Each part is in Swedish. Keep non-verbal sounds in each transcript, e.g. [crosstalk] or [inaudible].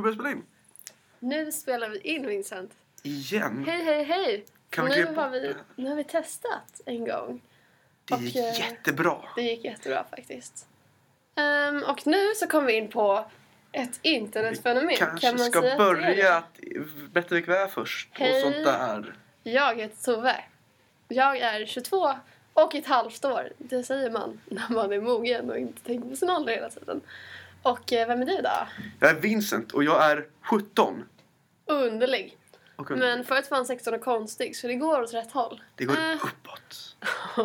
vi börja spela in? Nu spelar vi in Vincent. Igen? Hej, hej, hej! Kan vi nu, klippa har vi, nu har vi testat en gång. Det och, gick eh, jättebra. Det gick jättebra faktiskt. Ehm, och nu så kommer vi in på ett internetfenomen. Kanske kan man ska säga börja att vi är först. Hej. Och sånt där. Jag heter Tove. Jag är 22 och ett halvt år. Det säger man när man är mogen och inte tänker på sin ålder hela tiden. Och eh, vem är du då? Jag är Vincent och jag är 17. Underlig. Och Men förut var han 16 och konstig så det går åt rätt håll. det går Eh, uppåt.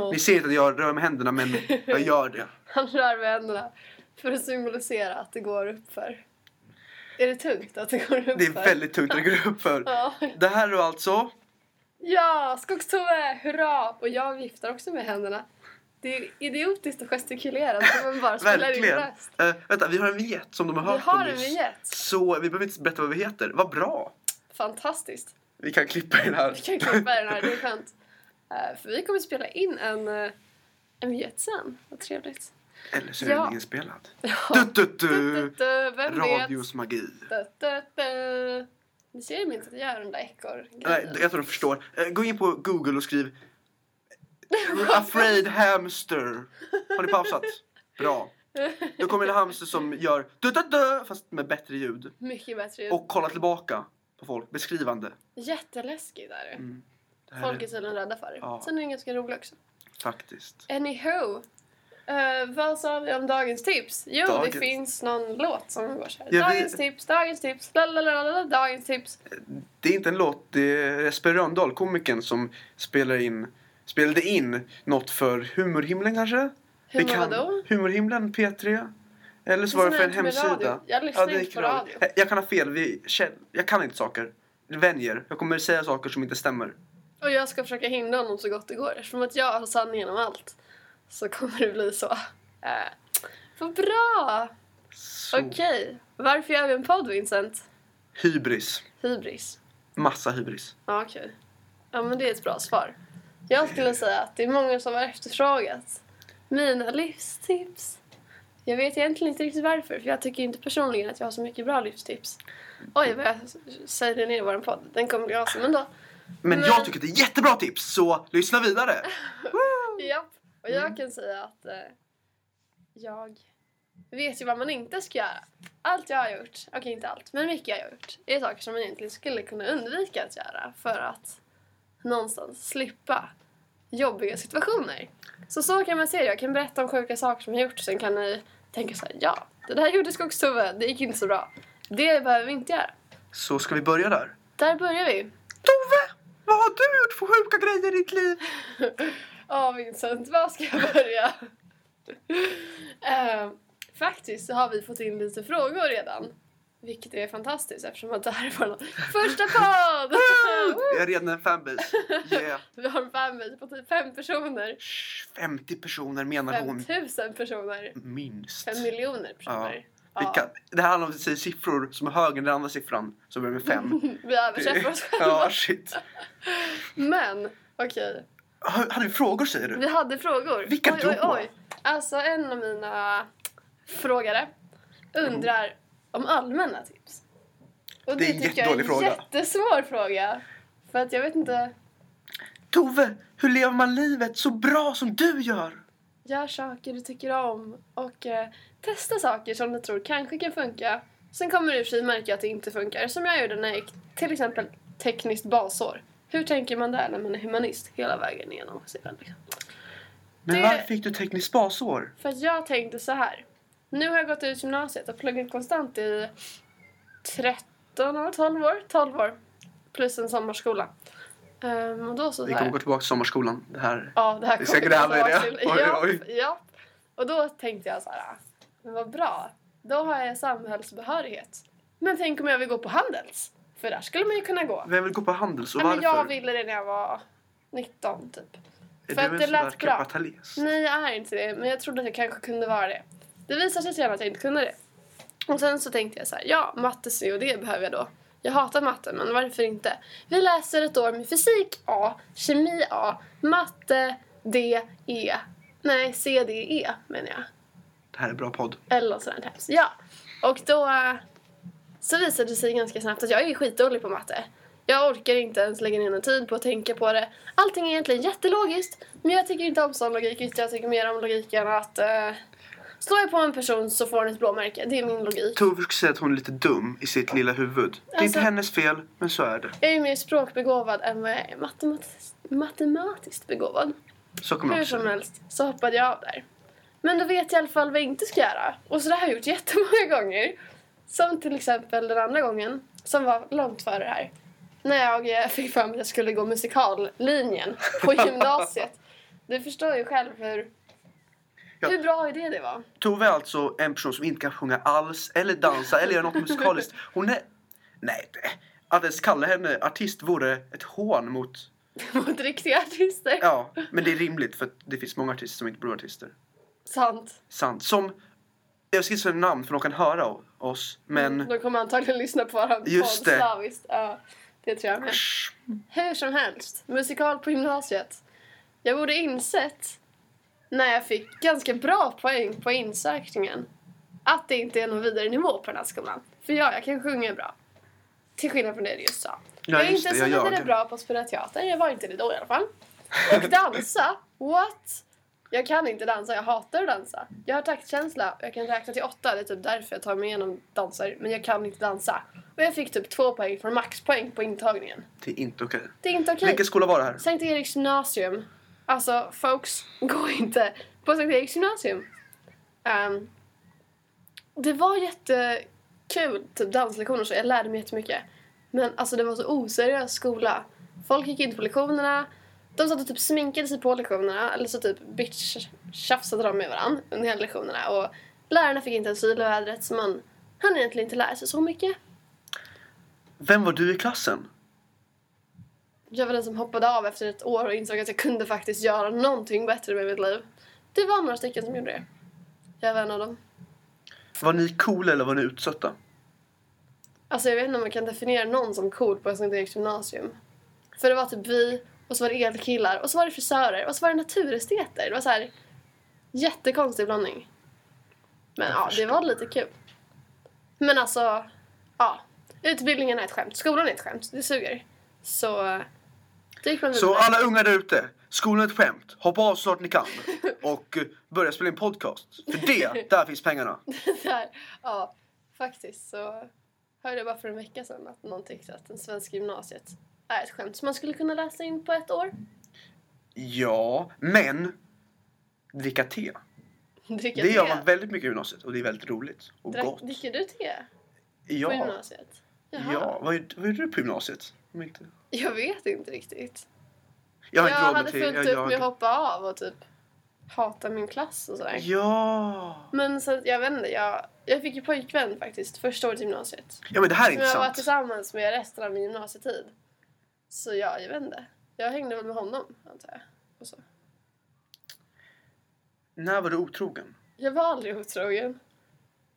[laughs] Ni ser inte att jag rör med händerna men jag gör det. [laughs] Han rör med händerna för att symbolisera att det går uppför. Är det tungt att det går uppför? Det är väldigt tungt att det går upp för. [laughs] Ja, Det här är alltså... ja Skogstove! Hurra! Och jag viftar också med händerna. Det är idiotiskt att gestikulera när man bara spelar in Verkligen. röst. Uh, vänta, vi har en vignett som de har Vi hört har på en vignett. Så vi behöver inte berätta vad vi heter. Vad bra! Fantastiskt. Vi kan klippa den här. Vi kan klippa den här, det är [laughs] skönt. Eh, för vi kommer spela in en, uh, en vignett sen. Vad trevligt. Eller så är Ja. den inspelad. [laughs] Ja. Du, du, Du, du. du, vem vet? Radios magi. Du. Ni ser ju inte att jag gör den där ekorrgrejen. Nej, jag tror de förstår. Gå in på Google och skriv Afraid hamster. Har ni pausat? Bra. Då kommer en hamster som gör du, du, du, fast med bättre ljud. Mycket bättre ljud. Och kolla tillbaka på folk. Beskrivande. Jätteläskig är det. Mm. Det här Folk är tydligen rädda för det. Ja. Sen är den ganska rolig också. faktiskt. Anyhow. Uh, vad sa vi om dagens tips? Jo, Dagens. det finns någon låt som går så här. Dagens vet- tips, dagens tips, lalalala, dagens tips. Det är inte en låt, det är Jesper Rönndahl, komikern, som spelar in, spelade in något för Humorhimlen kanske? Det kan- vadå? Humorhimlen, P3? Eller så var det för en hemsida. radio. Jag lyssnar det inte på radio. radio. Jag- kan ha fel, vi, jag kan inte saker. Vänjer. Jag kommer säga saker som inte stämmer. Och jag ska försöka hindra honom så gott det går. Eftersom att jag har sanningen om allt. Så kommer det bli så. Uh, vad bra! Okej. Varför gör vi en podd, Vincent? Hybris. Hybris. Massa hybris. Ja, okej. Ja, men det är ett bra svar. Jag skulle säga att det är många som har efterfrågat mina livstips. Jag vet egentligen inte riktigt varför, för jag tycker inte personligen att jag har så mycket bra livstips. Oj, vad jag säger ner vår podd. Den kommer bli awesome ändå. Men, Men- jag tycker det är jättebra tips, så lyssna vidare. [laughs] Japp. Och jag Mm. kan säga att eh, jag vet ju vad man inte ska göra. Allt jag har gjort, okej inte allt, men mycket jag har gjort, är saker som man egentligen skulle kunna undvika att göra för att någonstans slippa jobbiga situationer. Så så kan man se det. Jag kan berätta om sjuka saker som jag gjort, sen kan ni tänka så här, ja, det där gjorde Skogstove, det gick inte så bra. Det behöver vi inte göra. Så ska vi börja där. Där börjar vi. Tove! Vad har du gjort för sjuka grejer i ditt liv? [laughs] Ja, Vincent, var ska jag börja? [laughs] Eh, faktiskt så har vi fått in lite frågor redan. Vilket är fantastiskt eftersom att det här är vår första podd! [laughs] Jag är redan en fanbase. Yeah. [laughs] vi har en fanbase på typ fem personer. Shh, 50 personer menar Fem hon. tusen personer. Minst. Fem miljoner personer. Vi Ja. kan, det här handlar om säga siffror som är högre än den andra siffran som börjar med fem. [laughs] Vi överträffar oss själva. ja, shit. Men, okej. Ha- Hade vi frågor säger du? Vi hade frågor. Vilka oj, oj, då? oj. Alltså en av mina frågare undrar om allmänna tips. Och Det är en tycker jag är jättedålig en fråga. jättesvår fråga. För att jag vet inte. Tove, hur lever man livet så bra som du gör? Gör saker du tycker om och eh, testa saker som du tror kanske kan funka. Sen kommer du i och för sig märka att det inte funkar. Som jag gjorde när jag gick till exempel tekniskt basår. Hur tänker man där när man är humanist hela vägen igenom? Liksom? Men Det- varför fick du tekniskt basår? För att jag tänkte så här. Nu har jag gått ut gymnasiet och pluggat konstant i 13 år, 12 år, 12 år. Plus en sommarskola. Ehm, och då så, Vi kommer gå tillbaka till sommarskolan. Det här. Ja, det här kommer i tillbaka det. till. Oj, oj. Ja. Och då tänkte jag så här. Men vad bra. Då har jag samhällsbehörighet. Men tänk om jag vill gå på Handels? För där skulle man ju kunna gå. Vem vill gå på Handels och men varför? jag ville det när jag var 19 typ. är för du att en det lät bra. kapitalist? Nej, jag är inte det. Men jag trodde att jag kanske kunde vara det. Det visade sig sen att jag inte kunde det. Och sen så tänkte jag så här, ja, matte C och D behöver jag då. Jag hatar matte, men varför inte? Vi läser ett år med fysik A, kemi A, matte D, E. Nej, C, D, E menar jag. Det här är bra podd. Eller något sånt här. Ja. Och då... så visade det sig ganska snabbt att jag är skitdålig på matte. Jag orkar inte ens lägga ner någon tid på att tänka på det. Allting är egentligen jättelogiskt, men jag tycker inte om sån logik. Jag tycker mer om logiken att uh, slår jag på en person så får hon ett blåmärke. Det är min logik. Tove försöker säga att hon är lite dum i sitt lilla huvud. Det är inte Alltså- hennes fel, men så är det. Jag är mer språkbegåvad än vad jag är matematiskt, matematiskt begåvad. Så kommer Hur som helst så hoppade jag av där. Men då vet jag i alla fall vad jag inte ska göra. Och så det har jag gjort [laughs] jättemånga gånger. Som till exempel den andra gången, som var långt före det här. När jag fick för mig att jag skulle gå musikallinjen på [laughs] gymnasiet. Du förstår ju själv hur, Ja. hur bra idé det var. Tove är alltså en person som inte kan sjunga alls, eller dansa, eller göra något [laughs] musikaliskt. Hon är... Nej, det... Att ens kalla henne artist vore ett hån mot... [laughs] Mot riktiga artister. Ja, men det är rimligt för att det finns många artister som inte blir artister. Sant. Sant. Som... Jag ska inte namn för de kan höra oss, men... De kommer antagligen lyssna på våran Just podd det. slaviskt. Ja, det tror jag med. Hur som helst, musikal på gymnasiet. Jag borde insett när jag fick ganska bra poäng på insökningen att det inte är någon vidare nivå på den här skolan. För ja, jag kan sjunga bra. Till skillnad från det du just sa. Ja, jag är inte det, så jag vidare jagar. bra på att spela teater, jag var inte det då i alla fall. Och [laughs] dansa, what? Jag kan inte dansa, jag hatar att dansa. Jag har taktkänsla, jag kan räkna till åtta, det är typ därför jag tar mig igenom danser. Men jag kan inte dansa. Och jag fick typ två poäng från maxpoäng på intagningen. Det är inte okej. Det är inte okej. Vilken skola var det här? Sankt Eriks gymnasium. Alltså, folks, [laughs] gå inte på Sankt Eriks gymnasium. Um, det var jättekul, typ danslektioner och så. Jag lärde mig jättemycket. Men alltså det var så oseriös skola. Folk gick inte på lektionerna. De satt och typ sminkade sig på lektionerna. Eller så typ bitch-tjafsade de med varandra under hela lektionerna. Och lärarna fick inte ens syl i vädret så man hann egentligen inte lära sig så mycket. Vem var du i klassen? Jag var den som hoppade av efter ett år och insåg att jag kunde faktiskt göra någonting bättre med mitt liv. Det var några stycken som gjorde det. Jag var en av dem. Var ni coola eller var ni utsatta? Alltså jag vet inte om man kan definiera någon som cool på Sankt Eriks gymnasium. För det var typ vi, och så var det elkillar, och så var det frisörer, och så var det naturesteter. Det var så här jättekonstig blandning. Men ja, det var lite kul. Men alltså, ja. Utbildningen är ett skämt, skolan är ett skämt, det suger. Så, Så alla unga där ute, skolan är ett skämt. Hoppa av så snart ni kan. Och eh, börja spela in podcast. För det, där finns pengarna. [laughs] där, ja, faktiskt så hörde jag bara för en vecka sedan att någon tyckte att den svenska gymnasiet är ett skämt som man skulle kunna läsa in på ett år. Ja, men dricka te. Dricka Det gör te. man väldigt mycket i gymnasiet och det är väldigt roligt och Drack- gott. Dricker du te på Ja, gymnasiet? Jaha. ja. Vad, vad gjorde du på gymnasiet? Om inte... Jag vet inte riktigt. Jag har Jag, inte hade fullt Jag upp med att hoppa av och typ hata min klass och sådär. Ja. Men så att jag inte, jag, jag fick ju pojkvän faktiskt första året i gymnasiet. Ja men det här är Som jag var intressant. tillsammans med resten av min gymnasietid. Så ja, jag inte. Jag hängde väl med honom, antar jag. Och så. När var du otrogen? Jag var aldrig otrogen.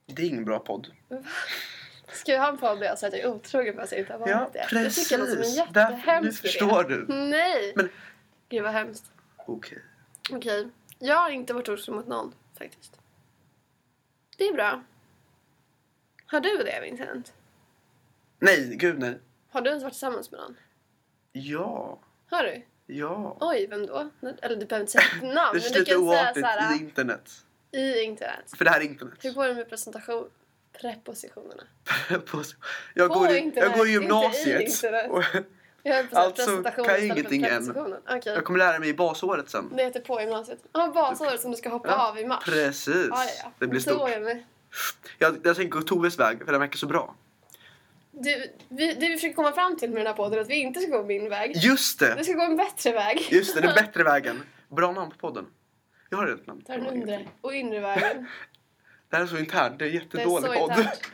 Det är ingen bra podd. Ska jag ha en podd där jag säger att jag är otrogen fast jag inte har varit Ja, det? Jag precis. tycker det låter som en Där, nu jättehemsk förstår idé. du. Nej! Men- Gud vad hemskt. Okej. Okej. Jag har inte varit otrogen mot någon, faktiskt. Det är bra. Har du det, Vincent? Nej, gud nej. Har du ens varit tillsammans med någon? Ja. Har du? Ja. Oj, vem då? Eller du behöver inte säga namn, [laughs] Det är men du lite kan säga oartigt i internet. i internet. För det här är internet. Hur går det med presentation? Prepositionerna. Jag, På går i, internet, jag går i gymnasiet. Alltså, kan jag ingenting än. Okej. jag kommer lära mig i basåret sen. Det heter på gymnasiet. Ja, basåret som du ska hoppa Ja, av i mars. Precis. Ja, ja. Det blir stort. Jag, jag tänker gå Toves väg, för den verkar så bra. Du, vi, det vi försöker komma fram till med den här podden är att vi inte ska gå min väg. Just Vi det! ska gå en bättre väg. Just det, den [laughs] bättre vägen. Bra namn på podden. Jag har ett namn. Ta den undre och inre vägen. [laughs] Det här är så internt, det är Det är jättedålig podd. internt.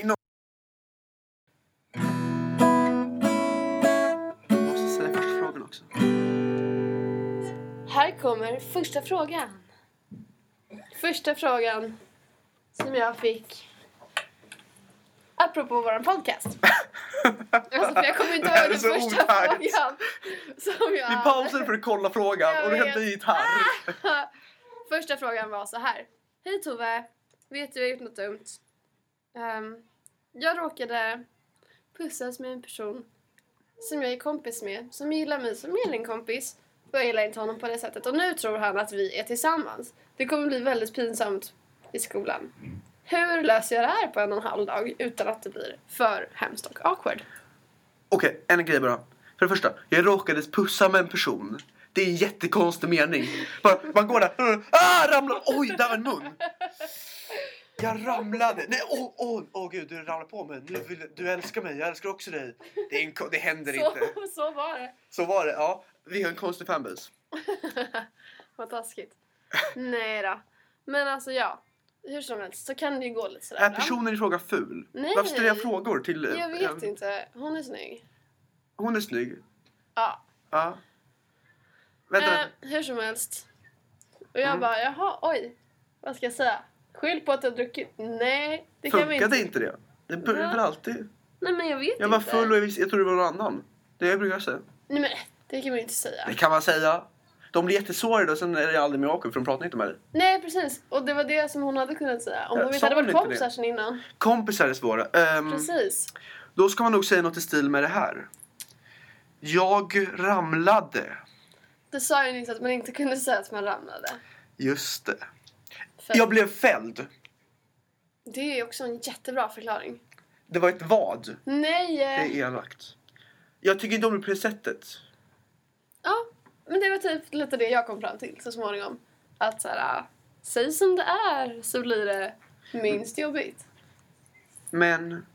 In och... Jag måste ställa första frågan också. Här kommer första frågan. Första frågan som jag fick apropå vår podcast. [laughs] Alltså för jag kommer inte ihåg den första otajt. frågan. Som jag Vi pausade för att kolla frågan Jag och du hämtade gitarr. Första frågan var så här. Hej Tove! vet du, jag har gjort något dumt. Um, jag råkade pussas med en person som jag är kompis med, som gillar mig som är en kompis. Och jag gillar inte honom på det sättet. Och nu tror han att vi är tillsammans. Det kommer bli väldigt pinsamt i skolan. Hur löser jag det här på en och en halv dag utan att det blir för hemskt och awkward? Okej, en grej bara. För det första, jag råkade pussa med en person. Det är en jättekonstig mening. Bara, man går där, ah, ramlar, oj, där var en mun. Jag ramlade. Nej, åh, åh, åh gud, du ramlade på mig. Nu vill, du älskar mig, jag älskar också dig. Det, är en, det händer Så, inte. [laughs] så var det. Så var det, ja. Vi har en konstig fanbase. [laughs] Vad taskigt. Nej då. Men alltså ja. Hur som helst så kan det ju gå lite sådär. Är personen i fråga ful? Nej. Varför ställer jag frågor till... Jag vet eh, inte. Hon är snygg. Hon är snygg. Ja. Ja. Vänta, Eh, hur som helst. Och jag Mm. bara, jaha, oj. Vad ska jag säga? Skyll på att jag har druckit. Nej, det kan vi Funkade inte. inte det? Det börjar Ja. väl alltid. Nej men jag vet Jag var inte. full och jag, visste, jag trodde det var någon annan. Det jag brukar säga. Nej men det kan man ju inte säga. Det kan man säga. De blir jättesårade och sen är det aldrig mer awkward för de pratar inte med dig. Nej precis. Och det var det som hon hade kunnat säga. Om Ja, de inte hade varit inte kompisar det? sen innan. Kompisar är svåra. Ehm, Precis. då ska man nog säga något i stil med det här. Jag ramlade. Du sa ju nyss att man inte kunde säga att man ramlade. Just det. För Jag blev fälld. Det är också en jättebra förklaring. Det var ett vad. Nej! Det är elakt. Jag tycker inte om det på det sättet. Ja, men det var typ lite det jag kom fram till så småningom. Att så här, ah, säg som det är så blir det minst jobbigt. Men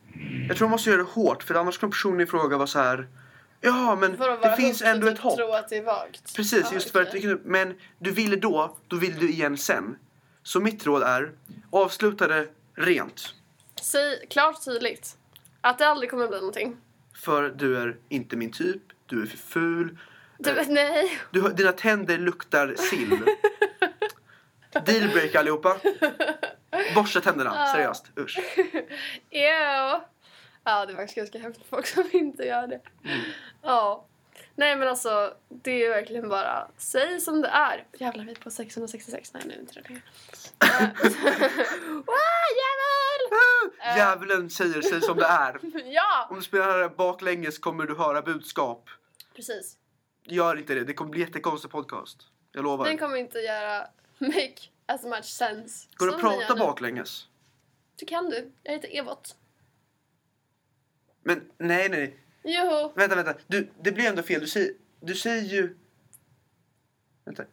jag tror man måste göra det hårt för annars kommer personen i fråga vara så här. Ja, men vara det finns ändå typ ett hopp. tro att det är vagt. Precis, Ja, just för att det Men du ville då, då vill du igen sen. Så mitt råd är, avsluta det rent. Säg klart tydligt att det aldrig kommer bli någonting. För du är inte min typ, du är för ful. Du vet, nej. Du, dina tänder luktar sill. [laughs] Dealbreak allihopa. Borsta tänderna, Ja. seriöst. Usch. [laughs] Ew. Ja, det är faktiskt ganska hemskt folk som [laughs] inte gör det. Mm. Ja. Nej men alltså, det är verkligen bara säg som det är. Jävlar, vi är på 666. Nej, nu är inte det längre. [laughs] Wow, jävel! Ah, Djävulen säger sig som det är. [laughs] Ja! Om du spelar baklänges kommer du höra budskap. Precis. Gör inte det, det kommer bli jättekonstig podcast. Jag lovar. Den kommer inte göra make as much sense. Går som att gör prata nu. baklänges? Det kan du. Jag heter Evot. Men nej, nej. Joho! Vänta, vänta. Du, det blir ändå fel. Du säger, du säger ju... Vänta. E-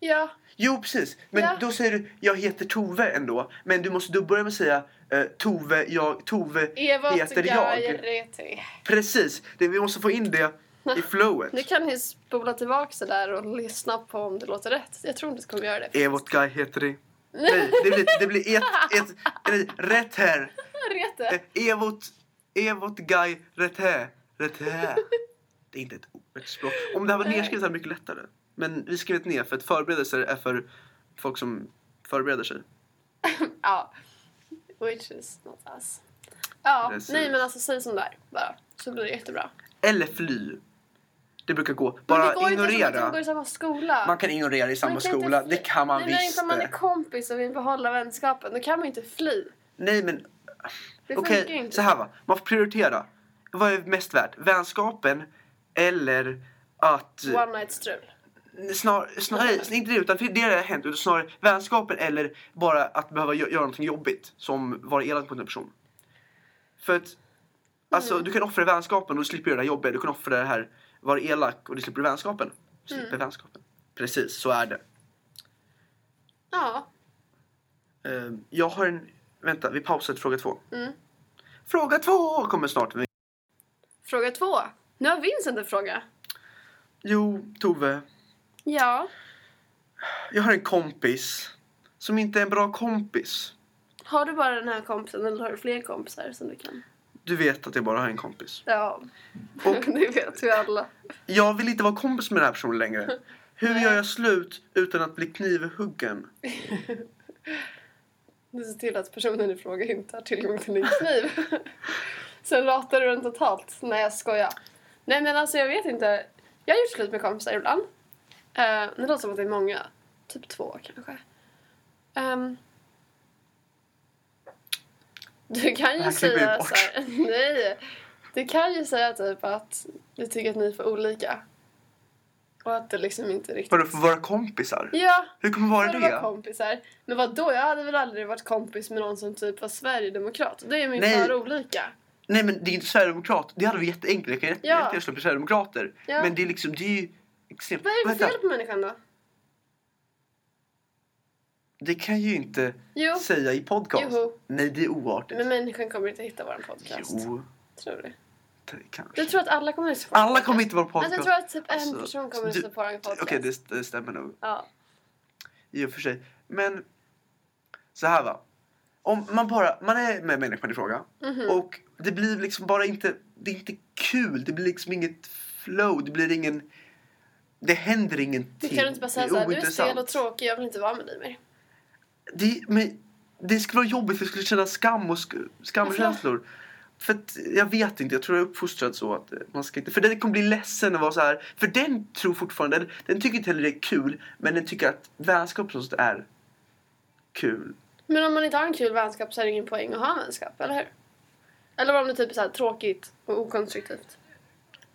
Ja. Jo, precis. Men Ja. då säger du jag heter Tove ändå. Men du måste då börja med att säga eh, Tove, jag, Tove Evot heter jag. Gajereti. Precis. Det, vi måste få in det i [laughs] flowet. Nu kan ni spola tillbaka så där och lyssna på om det låter rätt. Jag tror inte det kommer göra det. Evot Guy heter det. Nej, det blir, det blir ett, ett, ett, rätt här. [laughs] Rete. Eh, Evot, Evot Guy rätt här. Rätt här. Det är inte ett, ett språk. Om det här var nedskrivet hade det mycket lättare. Men vi skrev ner för att förberedelser är för folk som förbereder sig. [laughs] Ja. Which is not us. Ja, Precis. nej men alltså säg som det är bara. Så blir det jättebra. Eller fly. Det brukar gå. men Bara det går ju inte eftersom att ignorera. de går i samma skola. Man kan ignorera i samma Man inte skola. Det kan man nej, men visst. inte om man är det. kompis och vill behålla vänskapen. Då kan man inte fly. Nej men Det okej, inte. så här va. Man får prioritera. Vad är mest värt? Vänskapen eller att... One night strul. Snar, snar, nej, inte det utan det har hänt. Utan snarare vänskapen eller bara att behöva gö- göra någonting jobbigt. Som vara elak mot en person. För att alltså, Mm. du kan offra vänskapen och du slipper göra det här jobbet. Du kan offra det här, vara elak och du slipper vänskapen. Du slipper Mm. vänskapen. Precis, så är det. Ja. Eh, jag har en... Vänta, vi pausar till fråga två. Mm. Fråga två kommer snart. Fråga två. Nu har Vincent en fråga. Jo, Tove. Ja. Jag har en kompis som inte är en bra kompis. Har du bara den här kompisen eller har du fler kompisar som du kan? Du vet att jag bara har en kompis. Ja. Och [laughs] det vet vi alla. jag vill inte vara kompis med den här personen längre. Hur gör jag slut utan att bli knivhuggen? [laughs] Du ser till att personen i fråga inte har tillgång till en kniv. Sen ratar du den totalt. Nej jag skojar. Nej men alltså jag vet inte. Jag har gjort slut med kompisar ibland. Uh, det låter som att det är många. Typ två kanske. Ehm, Du kan ju säga bort. så här, [laughs] nej. Du kan ju säga typ att du tycker att ni är för olika. Och att det liksom inte riktigt... Vadå, för våra kompisar? Ja, Hur kommer vara att vara det? kompisar. Men vad då? Jag hade väl aldrig varit kompis med någon som typ var sverigedemokrat. Det är min Nej. för olika. Nej men det är inte Sverigedemokrat. Det hade varit jätteenkelt. Jag kan jätte- Ja. jättegärna på Sverigedemokrater. Ja. Men det är liksom, det är ju extremt... Vad är det för fel på människan då? Det kan ju inte Jo, säga i podcast. Joho. Nej, det är oartigt. men människan kommer inte hitta vår podcast. Jo, Tror du? Det kanske. Du tror att alla kommer lyssna på Alla kommer inte vara på podcast. Alltså, jag tror att typ en Alltså, person kommer lyssna på vår podcast. Okej, det, det stämmer nog. Ja. I och för sig. Men så här va. Om man bara, man är med människan i fråga Mhm. och det blir liksom bara inte, det är inte kul. Det blir liksom inget flow. Det blir ingen, det händer ingenting. Du kan inte bara säga Det är såhär, du är stel och tråkig, jag vill inte vara med dig mer. Det, men, det skulle vara jobbigt för jag skulle känna skam och sk- skamkänslor. För att, jag vet inte, jag tror jag är uppfostrad så att man ska inte... För den kommer bli ledsen och vara så här. För den tror fortfarande, den, den tycker inte heller det är kul. Men den tycker att vänskap och sånt är kul. Men om man inte har en kul vänskap så är det ingen poäng att ha en vänskap, eller hur? Eller om det typ är så här tråkigt och okonstruktivt.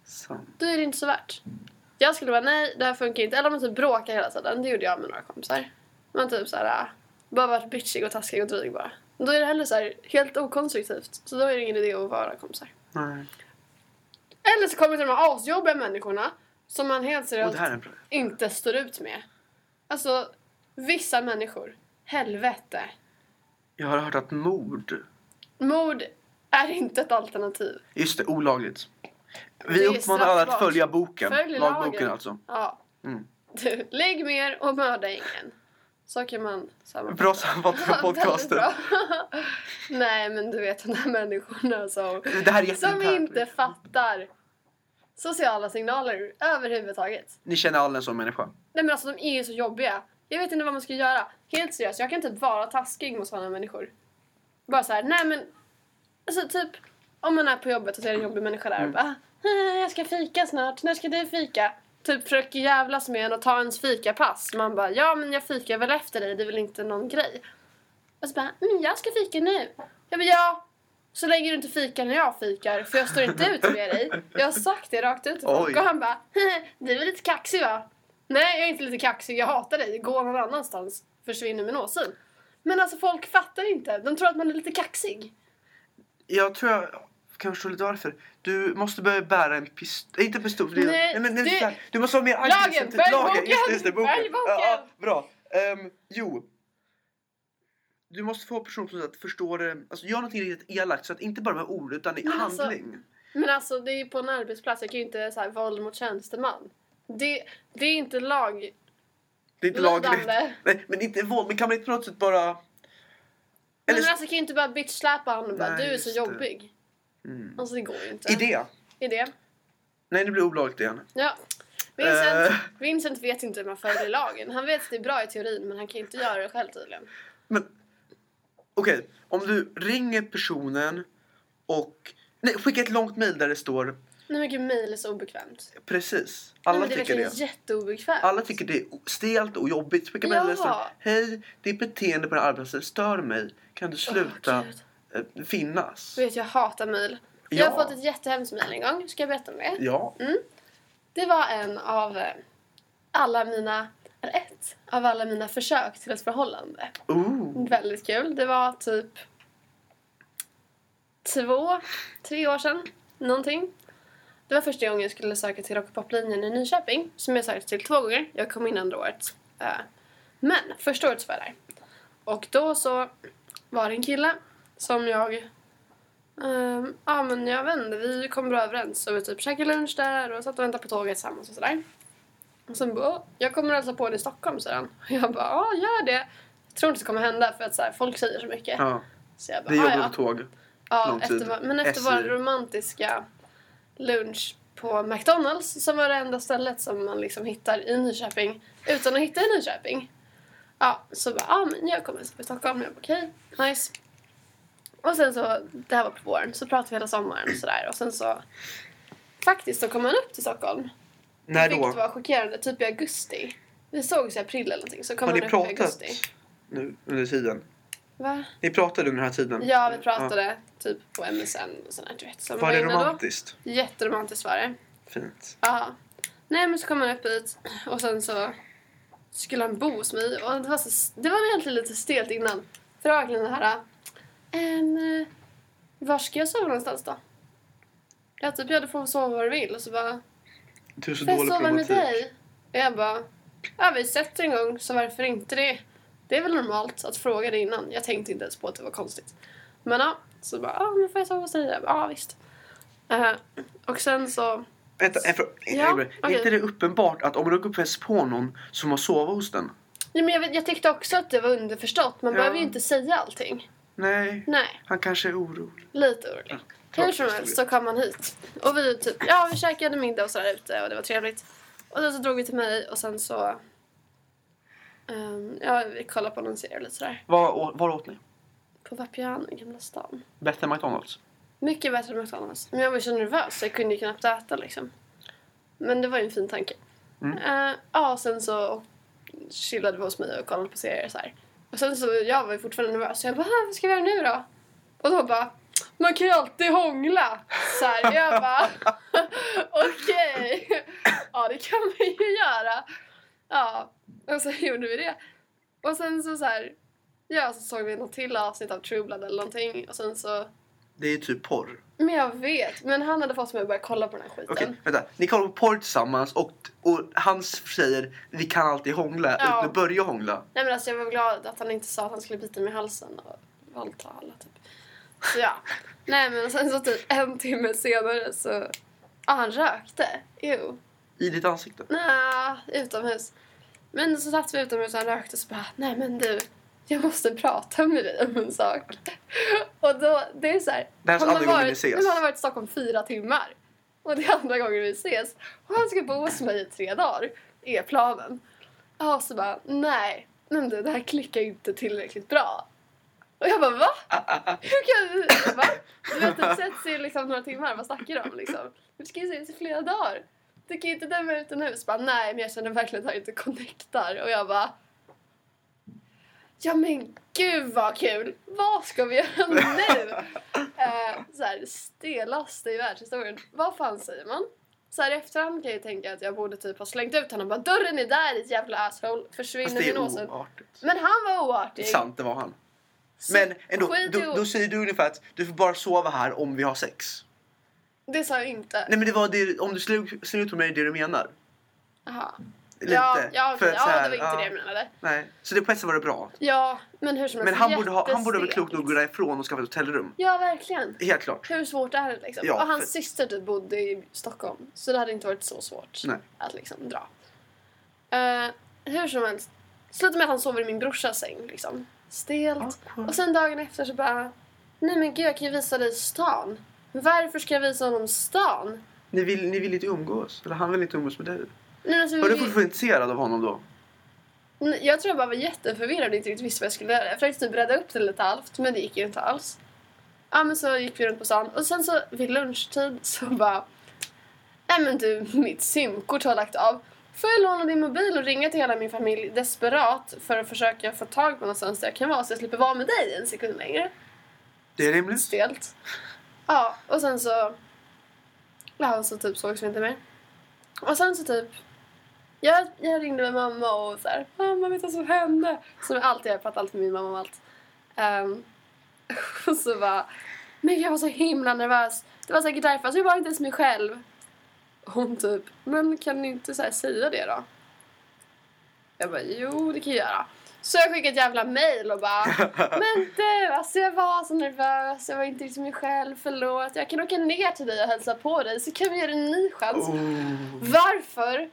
Så. Då är det inte så värt. Jag skulle vara nej, det här funkar inte. Eller om man typ bråkar hela tiden. Det gjorde jag med några kompisar. Man typ så här, bara varit bitchig och taskig och dryg bara. Då är det heller så här helt okonstruktivt. Så då är det ingen idé att vara kompisar. Nej. Eller så kommer det de här asjobbiga människorna som man helt seriöst inte står ut med. Alltså, vissa människor. Helvete. Jag har hört att mord... Mord är inte ett alternativ. Just det, olagligt. Vi uppmanar alla att följa boken. Följ Lagboken lagen. alltså. Ja. Mm. Du, [laughs] lägg mer och mörda ingen. Så kan man sammanfatta. Bra sammanfattning [laughs] Väldigt podcasten. [laughs] Nej, men du vet de där människorna som, som inte fattar sociala signaler överhuvudtaget. Ni känner alla en sån människa? Nej men alltså de är ju så jobbiga. Jag vet inte vad man ska göra. Helt seriöst, jag kan typ vara taskig mot sådana människor. Bara så här, nej men... Alltså typ, om man är på jobbet och det en jobbig människa där och Mm. bara "Eh, Jag ska fika snart, när ska du fika? Typ försöker jävlas med en och ta ens fikapass. Man bara, ja men jag fikar väl efter dig, det är väl inte någon grej. Och så bara, men jag ska fika nu. Jag bara, ja. Så länge du inte fikar när jag fikar, för jag står inte ut med dig. Jag har sagt det rakt ut till folk och han bara, du är lite kaxig va? Nej, jag är inte lite kaxig. Jag hatar dig. Gå någon annanstans. Försvinner med nåsyn. Men alltså folk fattar inte. De tror att man är lite kaxig. Jag tror jag kan förstå lite varför. Du måste börja bära en pistol. Inte pistol. för det- Nej, men, men, det- här, du måste vara mer Lagen, aggressiv. Lagen! boken, Just, just det, boken. boken. Ja, bra. Ehm, jo. Du måste få personen att förstå det. Alltså gör någonting riktigt elakt. Så att inte bara med ord utan i Men alltså- handling. Men alltså det är ju på en arbetsplats. Jag kan ju inte här våld mot tjänsteman. Det, det är inte lag... det är inte lagligt. Nej, men inte våld. Men kan man inte på något sätt bara... Men Eller... alltså kan ju inte bara bitchsläpa honom och bara Nej, du är så jobbig. Mm. Alltså det går ju inte. Idé. Idé. Nej, det blir olagligt igen. Ja. Vincent, Eh. Vincent vet inte hur man följer lagen. Han vet att det är bra i teorin men han kan inte göra det själv tydligen. Men okej, om du ringer personen och nej, skicka ett långt mejl där det står Nej men gud, mejl är så obekvämt. precis. Nej, Alla men det är tycker verkligen det. jätteobekvämt. Alla tycker det är stelt och jobbigt. Skicka mejl det Ja. Hej, ditt beteende på den här arbetsplatsen stör mig. Kan du sluta eh, finnas? Du vet, jag hatar mejl. Jag Ja. har fått ett jättehemskt mejl en gång. Ska jag berätta om det? Ja. Det var en av eh, alla mina, eller ett av alla mina försök till ett förhållande. Ooh. Väldigt kul. Det var typ två, tre år sedan. Någonting. Det var första gången jag skulle söka till rock och poplinjen i Nyköping. Som jag sökte till två gånger. Jag kom in andra året. Eh, Men första året så var jag där. Och då så var det en kille som jag... ehm, Ja men jag vet inte, vi kom bra överens. Så vi typ käkade lunch där och satt och väntade på tåget tillsammans och sådär. Och sen bara, "Åh, jag kommer hälsa på dig i Stockholm, säger han. Och jag bara, ja gör det. Jag tror inte det kommer hända för att så här, folk säger så mycket. ja. Så jag bara, Det "Ah, jobbar ja. på tåg. Ja, efter, men efter SJ. vår romantiska lunch på McDonalds som var det enda stället som man liksom hittar i Nyköping utan att hitta i Nyköping. Ja, så bara, ja men jag kommer till Stockholm. Jag bara, okej, nice. Och sen så, det här var på våren, så pratade vi hela sommaren och sådär. Och sen så, faktiskt så kom han upp till Stockholm. När Vilket då? var chockerande, typ i augusti. Vi sågs i april eller någonting, så kom Har han ni upp i pratat augusti. nu under tiden? Va? Ni pratade under den här tiden? Ja, vi pratade typ på MSN och sånt där, du vet. Som Var det inne då. romantiskt? Jätteromantiskt var det. Fint. Ja. Nej men så kom han upp hit och sen så skulle han bo hos mig och det var, så, det var egentligen lite stelt innan. För det var verkligen det här... Um, var ska jag sova någonstans då? Jag typ, ja du får sova var du vill och så bara, Du är så dålig sova med dig? Och jag bara, ja vi sett en gång så varför inte det? Det är väl normalt att fråga det innan. Jag tänkte inte ens på att det var konstigt. Men ja, så bara, ja men får jag sova hos dig? Ja visst. Eh, och sen så, Vänta, en fråga. Ja, är okej. inte det uppenbart att om upp fest på någon så må sova hos den? ja, men jag, jag tyckte också att det var underförstått. Man Ja. behöver ju inte säga allting. Nej, Nej, han kanske är orolig. lite orolig. Ja, Hur som helst så kom han hit. Och vi typ, ja vi käkade middag och sådär ute och det var trevligt. Och sen så drog vi till mig och sen så... ehm, ja, vi kollade på någon serie lite sådär. Var, var åt ni? På Vapiano i Gamla stan. Bättre än McDonalds? Mycket bättre än McDonalds. Men jag var så nervös så jag kunde ju knappt äta liksom. Men det var ju en fin tanke. Mm. Eh, ja, och sen så chillade vi hos mig och kollade på serier så här. Och sen så, jag var ju fortfarande nervös. Så jag bara, vad ska vi göra nu då? Och då bara, man kan ju alltid hångla. Så här, jag bara, [laughs] okej. Ja, det kan vi ju göra. Ja, och så gjorde vi det. Och sen så så här, ja, så såg vi något till avsnitt av True Blood eller någonting. Och sen så, det är typ porr. men jag vet. Men han hade fått mig att börja kolla på den här skiten. Okej, vänta. Ni kollar på porr tillsammans och, och han säger vi kan alltid hångla Ja. utan att börja hångla. Nej men alltså jag var glad att han inte sa att han skulle bita mig i halsen och våldta alla typ. Så ja. Nej men sen så typ en timme senare så... Ja han rökte. Jo. I ditt ansikte. Nej, utomhus. Men så satt vi utomhus och han rökte så bara nej men du. Jag måste prata med dig om en sak. Och då, det är så här. Han har varit, Han har varit i Stockholm fyra timmar. Och det är andra gången vi ses. Och han ska bo hos mig i tre dagar. Är planen. Ja, så bara nej. Men du, det här klickar inte tillräckligt bra. Och jag bara va? Hur kan du? Va? Du har typ setts i liksom några timmar. Vad snackar du om liksom? Vi ska ju ses i flera dagar. Du kan ju inte döma ut en nu. Så bara nej, men jag känner verkligen att jag inte connectar. Och jag bara Ja men gud vad kul! Vad ska vi göra nu? [laughs] eh, så här, det stelaste i världshistorien. Vad fan säger man? Så här i efterhand kan jag ju tänka att jag borde typ ha slängt ut honom. Bara dörren är där ditt jävla asshole. Fast Försvinner det är åsikt. oartigt. Men han var oartig. Sant, det var han. Så Men ändå, skit i då, säger du ungefär att du får bara sova här om vi har sex. Det sa jag inte. Nej men det var det, om du ser ser ut på mig det du menar. Aha. Lite. Ja, ja, För att så ja här, det var inte ja. det jag menade. Nej, så det på ett sätt var det bra. Ja, men hur som helst. Men han borde, ha, han borde vara klok nog att gå därifrån och skaffa ett hotellrum. Ja, verkligen. Helt klart. Hur svårt är det liksom? Ja, och hans för- syster typ bodde i Stockholm. Så det hade inte varit så svårt Nej. att liksom dra. Eh, hur som helst. Slutade med att han sover i min brorsas säng liksom. Stelt. Och sen dagen efter så bara... Nej men gud jag kan ju visa dig stan. Varför ska jag visa honom stan? Ni vill, ni vill inte umgås? Eller han vill inte umgås med dig? Nej, alltså, Var du fortfarande intresserad av honom då? Jag tror jag bara var jätteförvirrad och inte riktigt visste vad jag skulle göra. Jag försökte typ rädda upp det lite halvt, men det gick ju inte alls. Ja, men så gick vi runt på stan och sen så vid lunchtid [laughs] så bara... Nej men du, mitt simkort har lagt av. Får jag låna din mobil och ringa till hela min familj desperat för att försöka få tag på någonstans där jag kan vara så jag slipper vara med dig en sekund längre? Det är rimligt. Stelt. Ja, och sen så... Ja, så typ sågs vi inte mer. Och sen så typ... Jag, jag ringde med mamma och så här, mamma vet vad som hände? Som jag alltid gör, jag pratar alltid med min mamma om allt. Ehm, [laughs] och så bara, men jag var så himla nervös. Det var säkert därför, alltså jag var inte ens mig själv. Hon typ, men kan ni inte så säga det då? Jag bara, jo det kan jag göra. Så jag skickade ett jävla mail och bara, [laughs] men du, alltså jag var så nervös, jag var inte riktigt mig själv, förlåt. Jag kan åka ner till dig och hälsa på dig så kan vi göra en ny chans. Oh, Varför?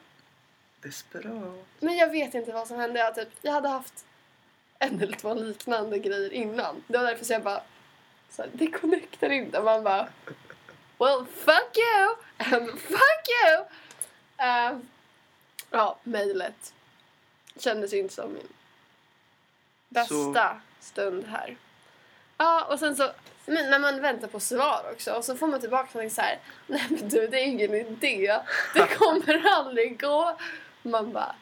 Desperat. Men jag vet inte vad som hände. Jag, typ, jag hade haft en eller två liknande grejer innan. Det var därför så jag bara, så här, det connectar inte. Man bara, well fuck you and fuck you. Uh, ja, mejlet kändes inte som min bästa stund här. Ja, och sen så, men när man väntar på svar också och så får man tillbaka någonting så här, nej men du det är ingen idé, det kommer aldrig gå. Man bara,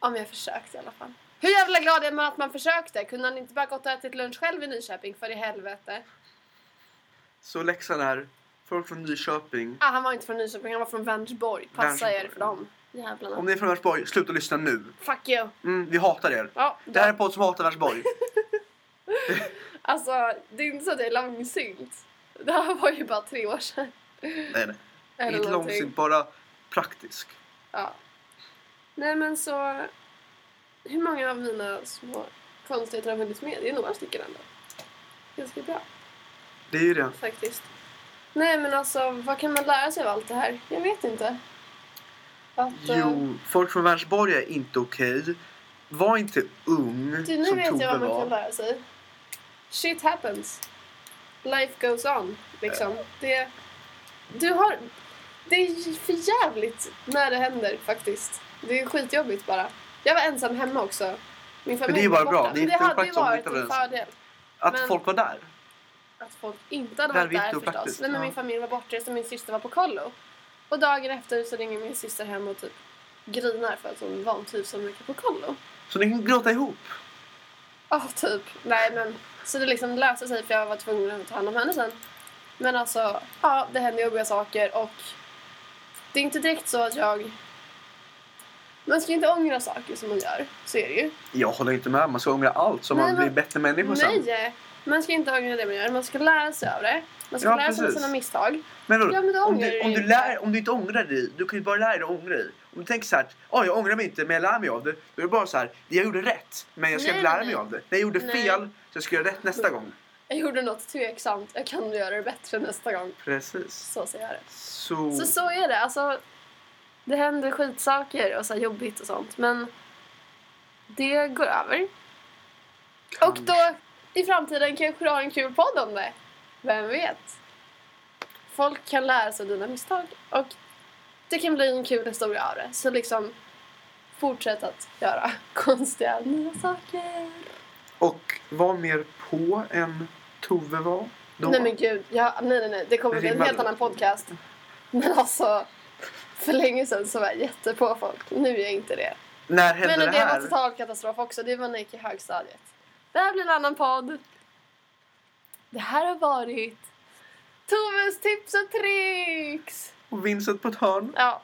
ja men jag försökte i alla fall. Hur jävla glad är man att man försökte? Kunde han inte bara gått och ätit lunch själv i Nyköping för i helvete? Så läxan är, folk från Nyköping. Ah, han var inte från Nyköping, han var från Vänersborg. Passa er för dem. Jävlarna. Om ni är från Vänersborg, sluta lyssna nu. Fuck you. Mm, vi hatar er. Ja, Det här är podd som hatar Vänersborg. [laughs] Alltså, det är inte så att jag är långsint. Det här var ju bara tre år sedan. nej, nej. Eller Inte någonting. långsiktigt, bara praktisk. Ja. Nej men så... Hur många av mina små konstigheter har hunnit med? Det är några stycken ändå. Ganska bra Det är ju det. faktiskt. Nej men alltså, vad kan man lära sig av allt det här? Jag vet inte. Att, eh, Jo, folk från Vänersborg är inte okej. Var inte ung Du, nu som vet Tove jag vad man kan lära sig. Shit happens. Life goes on, liksom. Det, du har... Det är för jävligt när det händer, faktiskt. Det är skitjobbigt bara. Jag var ensam hemma också. Min familj det är ju var bara bra. Det är Men det hade ju varit en fördel. Att Men- folk var där. Att folk inte hade Det varit hade där förstås. praktiskt, Nej, men ja. min familj var bortrest och min syster var på kollo. Och dagen efter så ringer min syster hem och typ grinar för att hon vantrivs så mycket på kollo. Så ni kan gråta ihop. Ja, typ. Nej, men så det liksom löste sig för jag var tvungen att ta hand om henne sen. Men alltså, ja, det hände jobbiga saker och det är inte direkt så att jag... Man ska inte ångra saker som man gör, så är det ju. Jag håller inte med. Man ska ångra allt så Nej, man blir bättre människa sen. Nej, man ska inte ångra det man gör. Man ska lära sig av det. Man ska Ja, lära sig av sina misstag. Men? Ja, men då om, du, om, du lär, om du inte ångrar dig, du kan ju bara lära dig att ångra dig. Om du tänker så här, "Åh, jag ångrar mig inte men jag lär mig av det. Då är det bara så här, jag gjorde rätt men jag ska Nej, lära mig nej. av det. Nej, jag gjorde fel så jag ska göra rätt nästa gång. [laughs] Jag gjorde något tveksamt. Jag kan göra det bättre nästa gång. Precis. Så säger jag det. Så... Så så är det. Alltså, det händer skitsaker och så jobbigt och sånt. Men det går över. Och då i framtiden kanske du har en kul podd om det. Vem vet? Folk kan lära sig av dina misstag. Och det kan bli en kul historia av det. Så liksom fortsätt att göra [laughs] konstiga nya saker. Och var mer på än Tove var då. Nej men gud, ja, nej nej nej. Det kommer bli en helt annan podcast. Men alltså, för länge sedan så var jag jättepå folk. Nu är jag inte det. När hände Men det det här? var total katastrof också. Det var när jag gick i högstadiet. Det här blir en annan podd. Det här har varit Toves tips och tricks. Och Vincent på ett hörn. Ja,